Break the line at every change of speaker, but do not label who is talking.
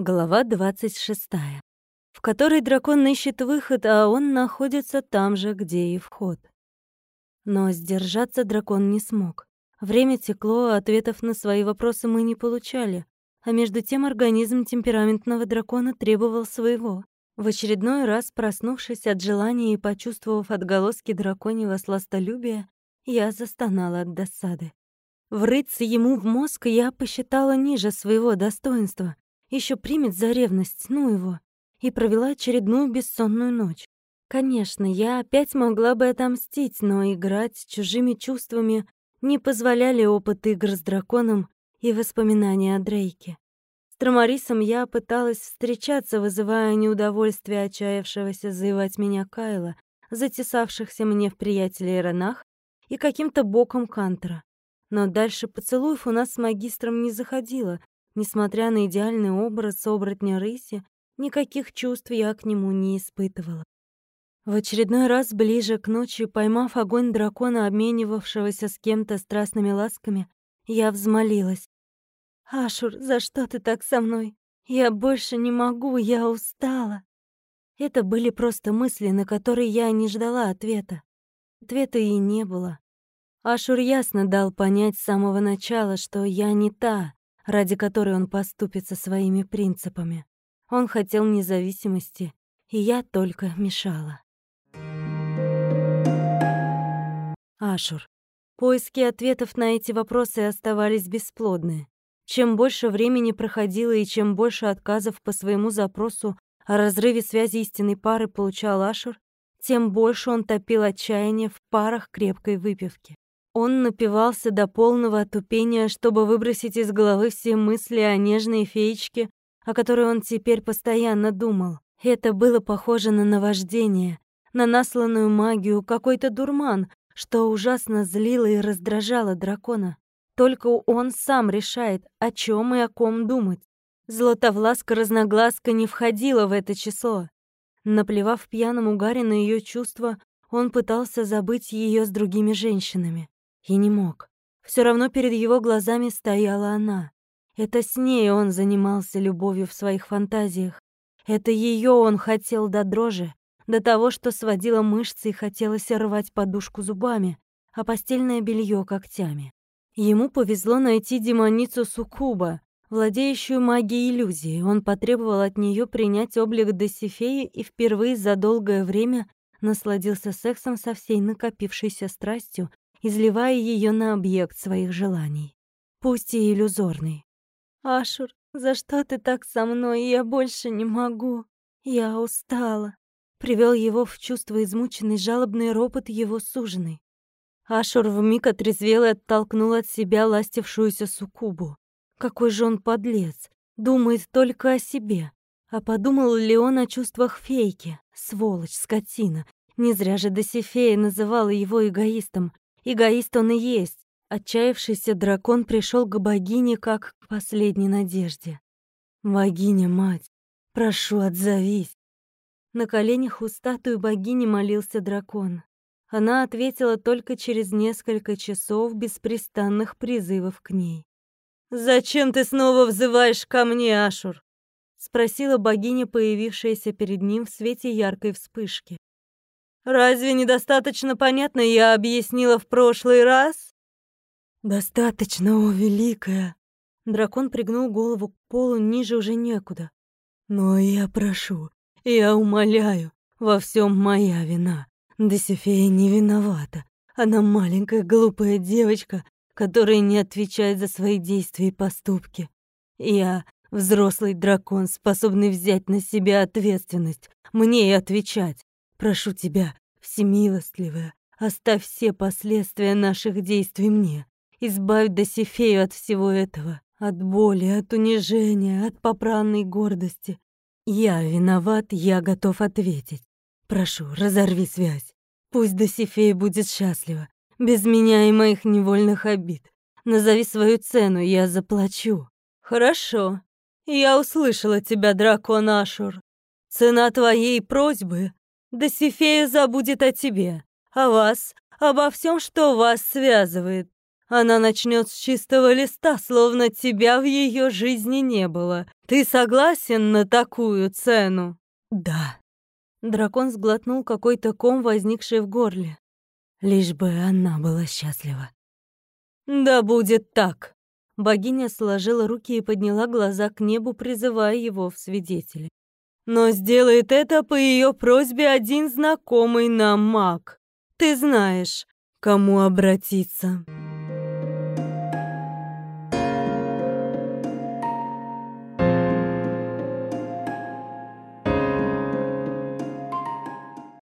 Глава 26. В которой дракон ищет выход, а он находится там же, где и вход. Но сдержаться дракон не смог. Время текло, а ответов на свои вопросы мы не получали. А между тем организм темпераментного дракона требовал своего. В очередной раз, проснувшись от желания и почувствовав отголоски драконьего сластолюбия, я застонала от досады. Врыться ему в мозг я посчитала ниже своего достоинства — еще примет за ревность, ну его. И провела очередную бессонную ночь. Конечно, я опять могла бы отомстить, но играть с чужими чувствами не позволяли опыт игр с драконом и воспоминания о Дрейке. С Трамарисом я пыталась встречаться, вызывая неудовольствие отчаявшегося заевать меня Кайла, затесавшихся мне в приятелей Ранах и каким-то боком Кантера. Но дальше поцелуев у нас с магистром не заходило, Несмотря на идеальный образ оборотня рыси, никаких чувств я к нему не испытывала. В очередной раз ближе к ночи, поймав огонь дракона, обменивавшегося с кем-то страстными ласками, я взмолилась. «Ашур, за что ты так со мной? Я больше не могу, я устала». Это были просто мысли, на которые я не ждала ответа. Ответа и не было. Ашур ясно дал понять с самого начала, что я не та, ради которой он поступит со своими принципами. Он хотел независимости, и я только мешала. Ашур. Поиски ответов на эти вопросы оставались бесплодны. Чем больше времени проходило и чем больше отказов по своему запросу о разрыве связи истинной пары получал Ашур, тем больше он топил отчаяние в парах крепкой выпивки. Он напивался до полного отупения, чтобы выбросить из головы все мысли о нежной феечке, о которой он теперь постоянно думал. Это было похоже на наваждение, на насланную магию, какой-то дурман, что ужасно злило и раздражало дракона. Только он сам решает, о чем и о ком думать. Златовласка-разногласка не входила в это число. Наплевав пьяному Гарри на ее чувства, он пытался забыть ее с другими женщинами. И не мог. Все равно перед его глазами стояла она. Это с ней он занимался любовью в своих фантазиях. Это ее он хотел до дрожи, до того, что сводило мышцы и хотелось рвать подушку зубами, а постельное белье когтями. Ему повезло найти демоницу Сукуба, владеющую магией иллюзии. Он потребовал от нее принять облик Досифеи и впервые за долгое время насладился сексом со всей накопившейся страстью, изливая ее на объект своих желаний, пусть и иллюзорный. «Ашур, за что ты так со мной? Я больше не могу. Я устала». Привел его в чувство измученный жалобный ропот его суженой. Ашур вмиг отрезвел и оттолкнул от себя ластившуюся суккубу. Какой же он подлец, думает только о себе. А подумал ли он о чувствах фейки? Сволочь, скотина. Не зря же Досифея называла его эгоистом. Эгоист он и есть. Отчаявшийся дракон пришел к богине как к последней надежде. «Богиня-мать, прошу, отзовись!» На коленях у статуи богини молился дракон. Она ответила только через несколько часов беспрестанных призывов к ней. «Зачем ты снова взываешь ко мне, Ашур?» — спросила богиня, появившаяся перед ним в свете яркой вспышки. Разве недостаточно понятно я объяснила в прошлый раз? Достаточно, о великая. Дракон пригнул голову к полу, ниже уже некуда. Но я прошу, я умоляю, во всем моя вина. Досифея не виновата. Она маленькая глупая девочка, которая не отвечает за свои действия и поступки. Я взрослый дракон, способный взять на себя ответственность, мне и отвечать. Прошу тебя, всемилостливая, оставь все последствия наших действий мне. Избавь Досифею от всего этого, от боли, от унижения, от попранной гордости. Я виноват, я готов ответить. Прошу, разорви связь. Пусть Досифея будет счастлива, без меня и моих невольных обид. Назови свою цену, я заплачу. Хорошо. Я услышала тебя, дракон Ашур. Цена твоей просьбы Досифея забудет о тебе, о вас, обо всем, что вас связывает. Она начнет с чистого листа, словно тебя в ее жизни не было. Ты согласен на такую цену?
Да.
Дракон сглотнул какой-то ком, возникший в горле.
Лишь бы она была счастлива.
Да будет так. Богиня сложила руки и подняла глаза к небу, призывая его в свидетели. Но сделает это по ее просьбе один знакомый нам маг. Ты знаешь, кому обратиться.